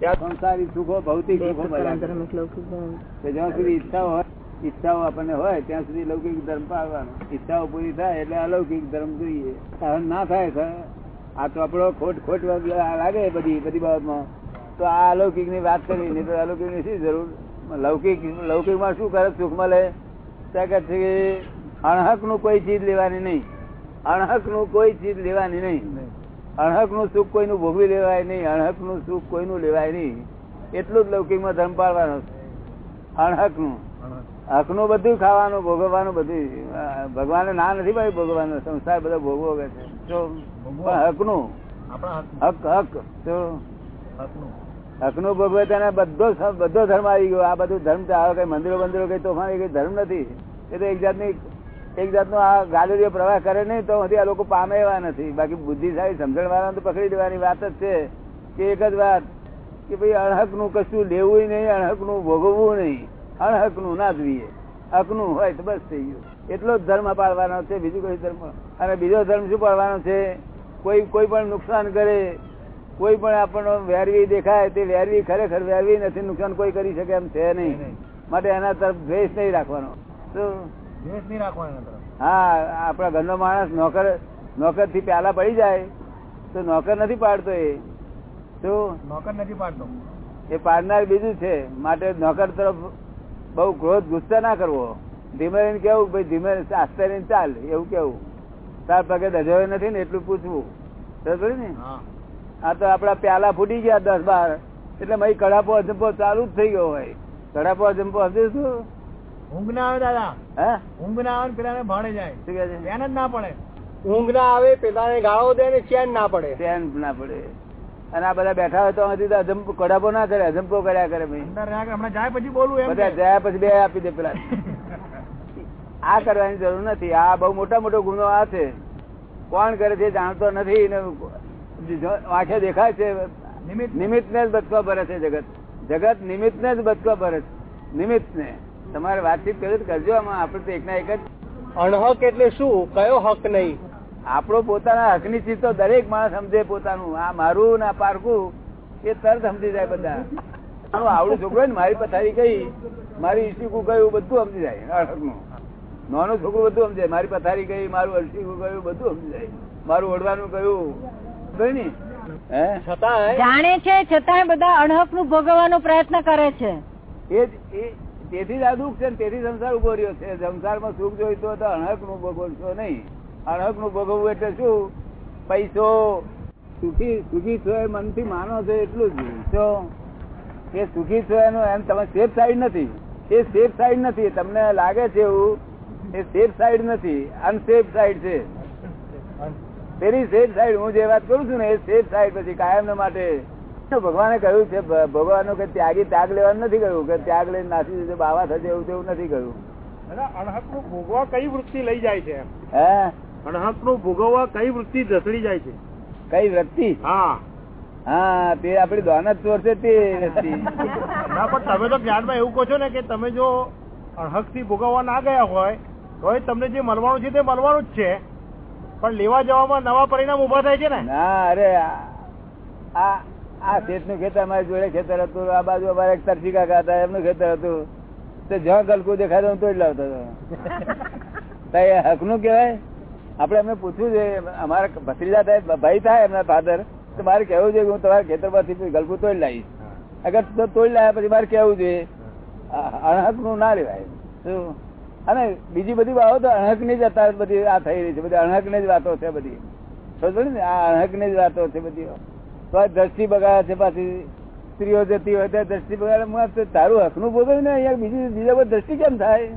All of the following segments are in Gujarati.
સંસારી સુખો ભૌતિક સુખો કે જ્યાં સુધી ઈચ્છા હોય ઈચ્છાઓ આપણને હોય ત્યાં સુધી લૌકિક ધર્મ પાડવાનો ઈચ્છાઓ પૂરી થાય એટલે અલૌકિક ધર્મ જોઈએ. સહન ના થાય સર આ ચોપડો ખોટ ખોટ લાગે બધી બધી બાબતમાં. તો આ અલૌકિકની વાત કરી નહીં તો અલૌકિકની શું જરૂર? લૌકિક લૌકિકમાં શું કરે? સુખ મળે? ત્યાં છે કે અણહકનું કોઈ ચીજ લેવાની નહીં. અણહકનું કોઈ ચીજ લેવાની નહીં. અણહકનું સુખ કોઈનું ભોગવી લેવાય નહીં અણહકનું સુખ કોઈનું લેવાય નહીં. એટલું જ લૌકિકમાં ધર્મ પાળવાનો અણહકનું હકનું બધું ખાવાનું ભોગવવાનું બધું. ભગવાને ના નથી ભાઈ ભોગવવાનું સંસાર બધો ભોગવો કે છે. પણ હકનું હક હક. તો હકનું ભોગવે તેને બધો બધો ધર્મ આવી ગયો. આ બધું ધર્મ આવે કઈ મંદિરો બંદિરો કઈ તોફાન કઈ ધર્મ નથી. એ તો એક જાતની એક જાતનો આ ગાડરીઓ પ્રવાહ કરે નહીં તો હજી આ લોકો પામે એવા નથી. બાકી બુદ્ધિશાળી સમજણ વાળા તો પકડી દેવાની વાત જ છે. કે એક જ વાત કે ભાઈ અણહકનું કશું લેવું નહીં અણહકનું ભોગવવું નહીં. અણહકનું જોઈએ. હકનું હોય તો બસ થઈ ગયું. એટલો જ ધર્મ પાળવાનો છે બીજું કોઈ ધર્મ. અને બીજો ધર્મ શું પાળવાનો છે? કોઈ કોઈ પણ નુકસાન કરે કોઈ પણ આપણને વેરવી દેખાય તે વેરવી ખરેખર વેરવી નથી નુકસાન કોઈ કરી શકે એમ છે નહીં. માટે એના તરફ દ્વેષ નહીં રાખવાનો. શું હા આપડા ઘરનો માણસ નોકર નોકરથી પ્યાલા પડી જાય તો નોકર નથી પાડતો એ. શું નોકર નથી પાડતો. એ પાડનાર બીજું છે માટે નોકર તરફ બહુ ક્રોધ ગુસ્સા ના કરવો. ધીમે રહીને કેવું ભાઈ ધીમે આસ્તે રહીને ચાલ એવું કેવું. તાર પગે દજાયો નથી ને એટલું પૂછવું. ને? આ તો આપડા પ્યાલા ફૂટી ગયા દસ બાર. એટલે મારી કડાપો અજંપો ચાલુ જ થઈ ગયો હોય. કડાપો અજંપો હશે શું ઊંઘ ના આવે દાદા. હે? ઊંઘ ના આવે ને પેલાને ભાડે જાય. શું કે છે? ધ્યાન જ ના પડે. ઊંઘ ના આવે પેલાને ગાળો દે ને ચેન ના પડે. ચેન ના પડે. અને આ બધા બેઠા હોય તો અહીંથી અજંપો કડાપો ના કરે અજંપો કર્યા કરે હમણાં જાય પછી બોલું એમ બધા જાય પછી બે આપી દે પેલા. આ કરવાની જરૂર નથી. આ બહુ મોટા મોટો ગુનો આ છે. કોણ કરે છે જાણતો નથી ને આંખે દેખાય છે. નિમિત્ત નિમિત્ત ને જ બચવા ભરે છે જગત. જગત નિમિત્ત ને જ બચવા ભરે છે. નિમિત્ત ને તમારે વાતચીત કરી કરજો આમાં આપડે તો એકના એક જ. અણહક એટલે શું? કયો હક નહીં? આપણો પોતાના હકની ચીજ તો દરેક માણસ સમજે પોતાનું. આ મારું ના પારકું એ તરત સમજી જાય બધા. આવડું છોકરો ને મારી પથારી કઈ મારી ઈશીકું કયું બધું સમજી જાય. અડકનું નાનું છોકરું બધું સમજે. મારી પથારી કઈ મારું અલસીકું કયું બધું સમજી જાય. મારું ઓઢવાનું કયું કઈ ની જાણે છે છતાંય બધા અણહકનું ભોગવવાનો પ્રયત્ન કરે છે. એ જ એ તેથી જ આ દુઃખ છે તેથી સંસાર ઊભો રહ્યો છે. સંસારમાં સુખ જોઈતો તો અણહકનું ભોગવશો નહીં. અણહકનું ભોગવવું એટલે શું? પૈસો. સુખી સુખી છો એ મનથી માનો છો એટલું જ જો એ સુખી છો એનું એમ તમે સેફ સાઈડ નથી. એ સેફ સાઈડ નથી. તમને લાગે છે એવું? એ સેફ સાઈડ નથી. અનસેફ સાઈડ છે. તેની સેફ સાઈડ હું જે વાત કરું છું ને એ સેફ સાઈડ પછી કાયમ માટે તો ભગવાને કહ્યું છે ભગવાનનું કે ત્યાગી ત્યાગ લેવાનું નથી કહ્યું કે ત્યાગ લઈને નાસી જશે બાવા થશે એવું તેવું નથી કહ્યું. અણહકનું ભોગવા કઈ વૃત્તિ લઈ જાય છે હે? અણહકનું ભોગવવા કઈ વૃત્તિ ધસડી જાય છે? કઈ વૃત્તિ? હા. હા તે આપડી દોનત ચોર છે તે વૃત્તિ. ના પણ તમે તો જ્ઞાનમાં એવું કહો છો ને કે તમે જો અણહકથી ભોગવવા ના ગયા હોય તો તમને જે મળવાનું છે તે મળવાનું જ છે. પણ લેવા જવામાં નવા પરિણામ ઊભા થાય છે ને? ના અરે આ- આ શેઠનું ખેતર અમારી જોડે ખેતર હતું આ બાજુ અમારે એક તરફી કાકા હતા એમનું ખેતર હતું. તે જ્યાં ગલકું દેખાય તો તોડ લાવતો હતો. એ હકનું કેવાય આપડે એમને પૂછવું છે અમારા ભત્રીજા થાય ભાઈ થાય એમના ફાધર તો મારે કેવું છે કે હું તમારા ખેતરમાંથી ગલકું તોડી લાવીશ. અગર તો તોડી લાવ્યા પછી મારે કેવું જોઈએ અણહકનું ના લેવાય. શું અને બીજી બધી બાબતો અણહકની જ અત્યારે બધી આ થઈ રહી છે બધી અણહકની જ વાતો છે બધી. સમજ ને? આ અણહકની જ વાતો છે બધી. દ્રષ્ટિ બગાડે છે પાછી. સ્ત્રીઓ જતી હોય ત્યાં દ્રષ્ટિ બગાડે. તારું હકનું ભોગવ્યું ને અહીંયા બીજી બીજા પર દ્રષ્ટિ કેમ થાય?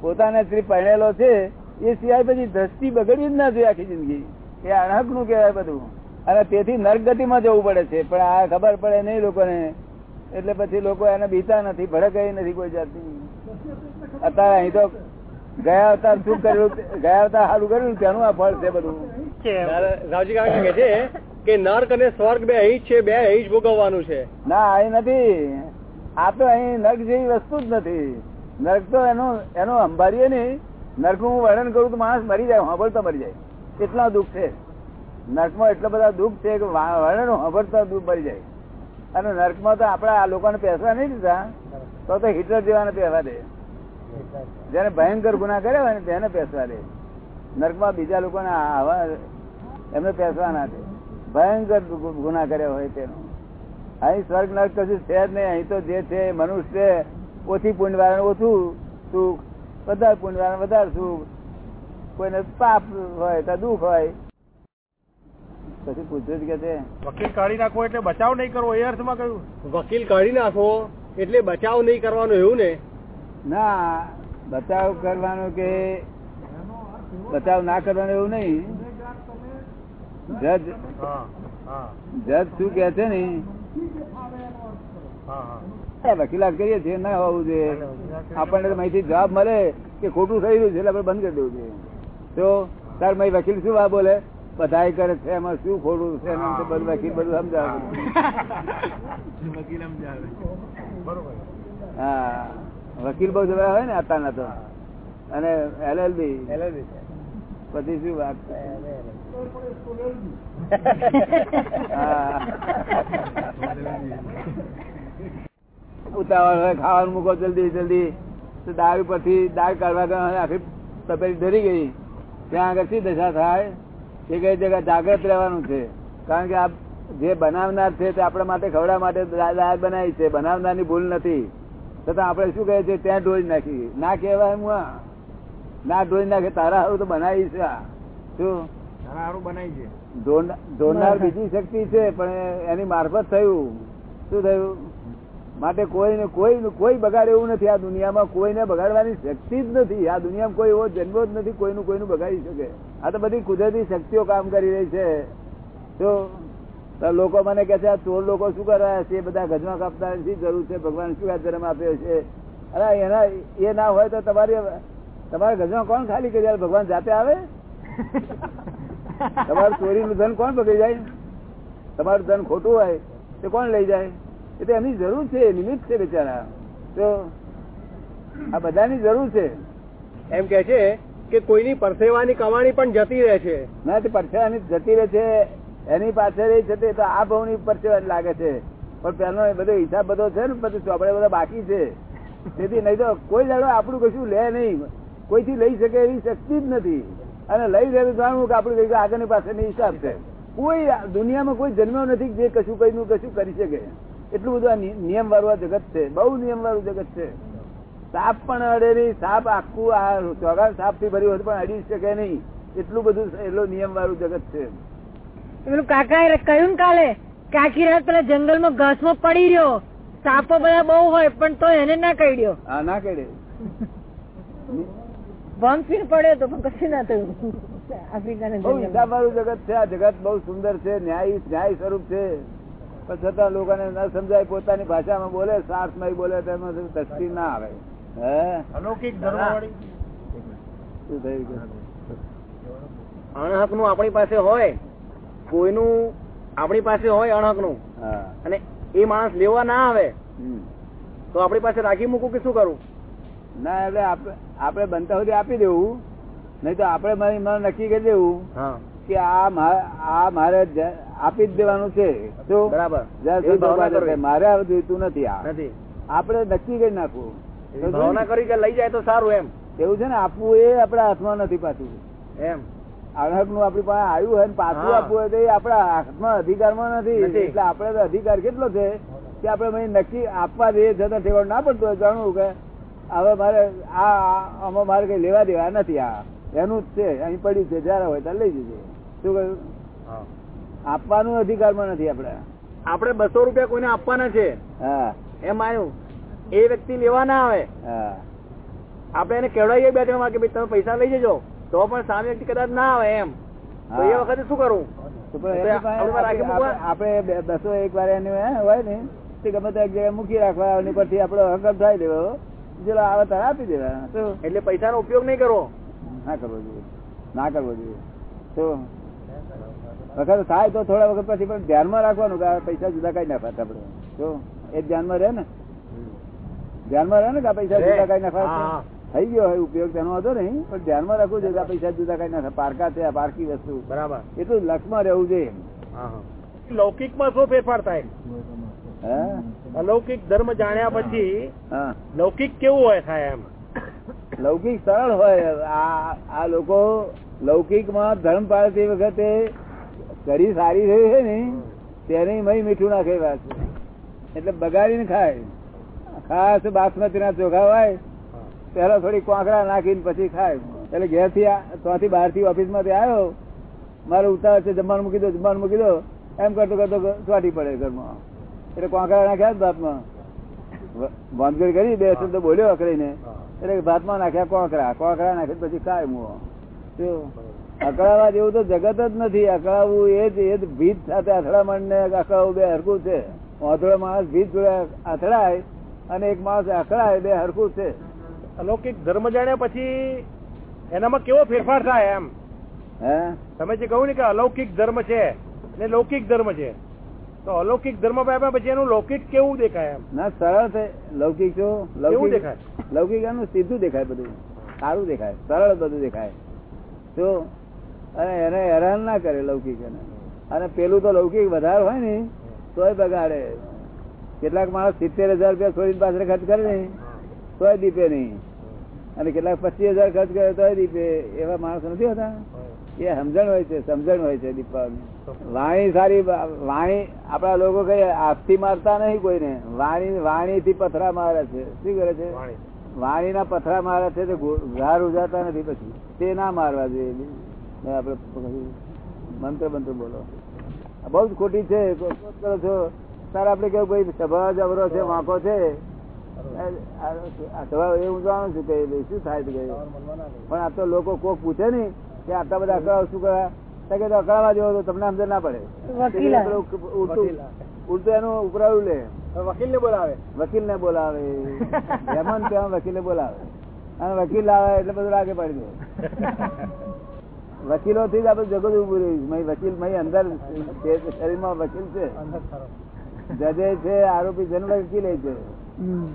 પોતાને સ્ત્રી પરણેલો છે, એ સિવાય પછી દ્રષ્ટિ બગડવી જ ના જોઈએ આખી જિંદગી. એ અણહકનું કહેવાય બધું. અને તેથી નરગતિમાં જવું પડે છે, પણ આ ખબર પડે નહીં લોકોને. એટલે પછી લોકો એને બીતા નથી, ભડકાઈ નથી કોઈ જાતની. અત્યારે અહીં તો ગયા અવતાર શું કર્યું? ગયા અવતાર સારું કર્યું, તેનું આ ફળ છે બધું. રાવજી કાકા કે છે કે નર્ક અને સ્વર્ગ બે અહીં છે બે અહીં જ ભોગવવાનું છે. ના અહીં નથી. આ તો અહીં નર્ક જેવી વસ્તુ જ નથી. નર્ક તો એનું એનું અંબારીએ નહીં. નર્ક હું વર્ણન કરું તો માણસ મરી જાય સાંભળતા મરી જાય. એટલા દુઃખ છે. નર્કમાં એટલા બધા દુઃખ છે કે વર્ણન સાંભળતા દુઃખ મરી જાય. અને નર્કમાં તો આપડા આ લોકોને પેસવા નહીં દીધા. તો તો હિટલર જેવાને પહેવા દે. જેને ભયંકર ગુના કર્યા હોય ને તેને પેસવા દે. નર્કમાં બીજા લોકોને આવા એમને પેસવાના છે. ભયંકર ગુના કર્યા હોય તેનો. અહીં સ્વર્ગ નર્ક કશું છે જ નહીં. અહીં તો જે છે મનુષ્ય છે. ઓછી પુણ્ય ઓછું સુખ વધારે પુણ્ય વધારે સુખ. કોઈને પાપ હોય તો દુઃખ હોય. પછી પૂછ્યું જ કે છે. વકીલ કાઢી નાખો એટલે બચાવ નહીં કરવો એ અર્થમાં કહ્યું. વકીલ કાઢી નાખો એટલે બચાવ નહીં કરવાનો એવું ને? ના બચાવ કરવાનો કે બચાવ ના કરવાનો એવું નહીં. જજ હા હા. જજ શું કે છે ને? હા હા. એ વકીલાત કરીએ છીએ ના હોવું જોઈએ. આપણને માહિતી જવાબ મળે કે ખોટું થઈ રહ્યું છે એટલે આપણે બંધ કરી દેવું જોઈએ. તો તાર મારી વકીલ શું આ બોલે? બધાય કરે છે એમાં શું ખોટું છે? એમ તો બધું વકીલ બધું સમજાવે. બરોબર. હા. વકીલ બહુ જવા હોય ને અત્યારના તો. અને એલએલબી પછી શું વાત ઉતાવળ હોય, ખાવાનું મૂકો જલ્દી જલ્દી. તો દારૂ પરથી દાળ કાઢવા આખી તપેલી ધરી ગઈ. ત્યાં આગળ શી દશા થાય? એ કઈ જગ્યા જાગ્રત રહેવાનું છે. કારણ કે આ જે બનાવનાર છે તે આપણા માટે ખવડા માટે દાળ બનાવી છે. બનાવનારની ભૂલ નથી. છતાં આપણે શું કહે છે? ત્યાં ડોજ નાખી. ના કહેવાય હું. ના ઢોળી નાખે તારા હારું તો બનાવી છે. શું બીજી શક્તિ છે પણ એની મારફત થયું. શું થયું? માટે કોઈને કોઈ કોઈ બગાડ એવું નથી. આ દુનિયામાં કોઈને બગાડવાની શક્તિ જ નથી. આ દુનિયામાં કોઈ એવો જન્મ જ નથી કોઈનું કોઈનું બગાડી શકે. આ તો બધી કુદરતી શક્તિઓ કામ કરી રહી છે. તો તો લોકો મને કે છે આ ચોર લોકો શું કરવા છે? બધા ગજમાં કાપતા શી જરૂર છે ભગવાન શું આ જન્મ આપ્યો છે? અરે એના એ ના હોય તો તમારી તમારા ગજમાં કોણ ખાલી કરી આવે? ભગવાન જાતે આવે? તમારું ચોરીનું ધન કોણ પકડી જાય? તમારું ધન ખોટું હોય તો કોણ લઈ જાય? એ તો એમની જરૂર છે નિમિત્ત છે બિચારા. તો આ બધાની જરૂર છે. એમ કે છે કે કોઈની પરસેવાની કમાણી પણ જતી રહે છે. ના તે પરસેવાની જતી રહે છે. એની પાછળ એ છે તે તો આ ભાવની પરસેવાની લાગે છે. પણ પેલો બધો હિસાબ બધો છે ને બધું ચોપડે બધા બાકી છે. તેથી નહીં તો કોઈ દાડો આપણું કશું લે નહીં. કોઈથી લઈ શકે એવી શક્તિ જ નથી. અને લઈ લે જાણવું કે આપણું કઈ આગળની પાછળની હિસાબ છે. કોઈ દુનિયામાં કોઈ જન્મ્યો નથી જે કશું કઈ કશું કરી શકે. એટલું બધું આ નિયમ વાળું આ જગત છે. બહુ નિયમ વાળું જગત છે. સાપ પણ અડે નહીં સાપ આખું આ ચોગાન સાપથી ભર્યું હોય પણ અડી શકે નહીં. એટલું બધું એટલો નિયમ વાળું જગત છે. પેલું કાકા કહ્યું કાલે કે આખી રાત પેલા જંગલમાં ઘાસમાં પડી રહ્યો. સાપો બધા બહુ હોય પણ તો એને ના કહી કહ્યો હા ના કડે ભંગ પડે તો પણ કશું ના થયું. આફ્રિકાના. વાળું જગત છે આ જગત બહુ સુંદર છે ન્યાય ન્યાય સ્વરૂપ છે. પણ છતાં લોકોને ન સમજાય પોતાની ભાષામાં બોલે સાર્થમય બોલે તેમાં તસ્તી ના આવે. હે? અલૌકિક ધર્મ શું થયું કે? અણહકનું આપણી પાસે હોય કોઈનું આપણી પાસે હોય અણહકનું અને એ માણસ લેવા ના આવે હમ. તો આપણી પાસે રાખી મૂકું કે શું કરું? ના એટલે આપણે બનતા સુધી આપી દેવું. નહીં તો આપણે મારી મન નક્કી કરી દેવું કે આ આ મારે આપી જ દેવાનું છે. બરાબર. મારે જોઈતું નથી આ. આપણે નક્કી કરી નાખવું. ભાવના કરી કે લઈ જાય તો સારું એમ. એવું છે ને આપવું એ આપણા હાથમાં નથી પાછું. એમ. અણહકનું આપણી પાસે આવ્યું હોય ને પાછું આપવું હોય તો એ આપણા હાથમાં અધિકારમાં નથી. નથી. એટલે આપણે તો અધિકાર કેટલો છે કે આપણે નક્કી આપવા દઈએ છતાં ઠેવાડ ના પડતું હોય જાણવું કે હવે મારે આ આમાં મારે કઈ લેવા દેવા નથી આ. એનું જ છે અહીં પડ્યું છે જયારે હોય ત્યારે લઈ જજે. શું કહ્યું? આપવાનું અધિકારમાં નથી આપણે. આપણે બસો રૂપિયા કોઈને આપવાના છે. હા. એમ આવ્યું એ વ્યક્તિ લેવા ના આવે. હા. આપણે એને કેવડાવીએ બે ત્રણ કે ભાઈ તમે પૈસા લઈ જજો. તો પણ સામે વ્યક્તિ કદાચ ના આવે એમ. તો એ. વખતે શું કરવું આપણે બે- બસો એક વાર એની હોય ને. ગમે ત્યાં મૂકી રાખવા એની પરથી આપડે હકમ થાય દેવો. જેલો આવે તારે આપી દેવા એટલે પૈસા નો ઉપયોગ નહીં કરવો. ના કરવો જોઈએ. ના કરવો જોઈએ. તો વખત થાય તો થોડા વખત પછી પણ ધ્યાનમાં રાખવાનું કે પૈસા જુદા કઈ નાખવા આપડે તો એ ધ્યાનમાં રહે ને. ધ્યાનમાં રહે ને કે પૈસા જુદા કઈ હા. થઈ ગયો હોય ઉપયોગ તેનો વાંધો નહીં. પણ ધ્યાનમાં રાખવું જોઈએ પૈસા જુદા કઈ નાખે. પારકા છે પારકી વસ્તુ. બરાબર. એટલું લક્ષમાં રહેવું જોઈએ. હા હા. લૌકિકમાં શું ફેરફાર થાય? અલૌકિક ધર્મ જાણ્યા પછી લૌકિક કેવું હોય થાય એમ? લૌકિક સરળ હોય. આ લોકો લૌકિકમાં ધર્મ પાડતી વખતે કરી સારી થઈ છે ને તેને મય મીઠું નાખે વાત એટલે બગાડીને ખાય. ખાસ બાસમતી ના ચોખા હોય પેલા થોડી કોંકડા નાખીને પછી ખાય. એટલે ઘેરથી ત્યાંથી બહારથી ઓફિસમાંથી આવ્યો મારે ઉતાવળ છે જમવાનું મૂકી દો જમવાનું મૂકી દો. એમ કરતો કરતો ચોટી પડે ઘરમાં. એટલે કોંકડા નાખ્યા ભાતમાં વાંધગીર કરી બે શબ્દ બોલ્યો અકડીને એટલે ભાતમાં નાખ્યા કોકરા કોકરા નાખી પછી કાય મુઓ. અકળાવા જેવું તો જગત જ નથી. અકળાવું એ જ એ જ ભીત સાથે અથડામણ ને અકળાવું બે હરખું છે. વાંધળો માણસ ભીત જોડે અથડાય અને એક માણસ અકળાય બે હરખું છે. અલૌકિક ધર્મ જાણ્યા પછી એનામાં કેવો ફેરફાર થાય એમ? હે? તમે જે કહ્યું ને કે અલૌકિક ધર્મ છે ને લૌકિક ધર્મ છે. તો અલૌકિક ધર્મ પામ્યા પછી એનું લૌકિક કેવું દેખાય એમ? ના સરળ છે. લૌકિક શું લૌકિક દેખાય? લૌકિક એનું સીધું દેખાય બધું. સારું દેખાય. સરળ બધું દેખાય. તો અને એને હેરાન ના કરે લૌકિક એને. અને પેલું તો લૌકિક વધારે હોય ને તોય બગાડે. કેટલાક માણસ સિત્તેર હજાર રૂપિયા છોડીને પાછળ ખર્ચ કરે ને તોય દીપે નહીં. અને કેટલાક પચીસ હજાર ખર્ચ કરે તોય દીપે. એવા માણસ નથી હોતા? એ સમજણ હોય છે સમજણ હોય છે દીપવાની વાણી સારી વાણી આપડા લોકો કઈ હાથથી મારતા નહીં કોઈને. વાણી વાણી થી પથરા મારે છે. શું કરે છે? વાણી. ના પથરા મારે છે તે ઘાર ઉજાતા નથી પછી. તે ના મારવા જોઈએ. આપડે મંત્ર મંત્ર બોલો. બહુ જ ખોટી છે. કરો છો? તારે આપડે કેવું ભાઈ સભા જબરો છે વાંકો છે? સભા હું જાણું છું કે શું થાય છે પણ આ તો લોકો કોક પૂછે ને કે આટલા બધા અકળાવ શું કરવા તો કે તો અકળાવા જેવો તો તમને સમજણ ના પડે. ઉલટું એનું ઉપરાળું લે. વકીલ ને બોલાવે. વકીલ ને બોલાવે. જેમન ત્યાં વકીલ ને બોલાવે. અને વકીલ આવે એટલે બધું લાગે પડી જાય. વકીલો થી જ આપડે જગત ઉભું રહ્યું વકીલ મય અંદર શરીરમાં વકીલ છે. જજે છે આરોપી જન વકીલે છે. હમ.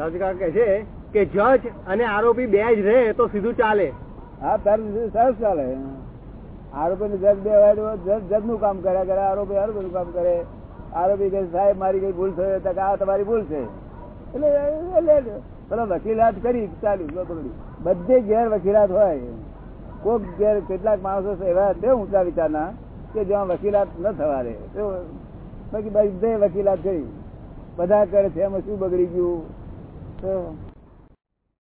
રાવજી છે કે જજ અને આરોપી બે જ રહે તો સીધું ચાલે. હા તાર સરસ ચાલે. આરોપી ને જજ બે હોય જજ જજનું કામ કર્યા કરે આરોપી આરોપી કામ કરે, આરોપી કહે, સાહેબ, મારી કઈ ભૂલ થઈ તો આ તમારી ભૂલ છે. એટલે પેલો વકીલાત કરી, ચાલ્યું બધે ઘેર વકીલાત હોય. કોક ઘેર કેટલાક માણસો એવા તે ઊંચા વિચારના, કે જ્યાં વકીલાત ન થવા દે બાકી બધે વકીલાત કરી. બધા કરે છે, એમાં શું બગડી ગયું? તો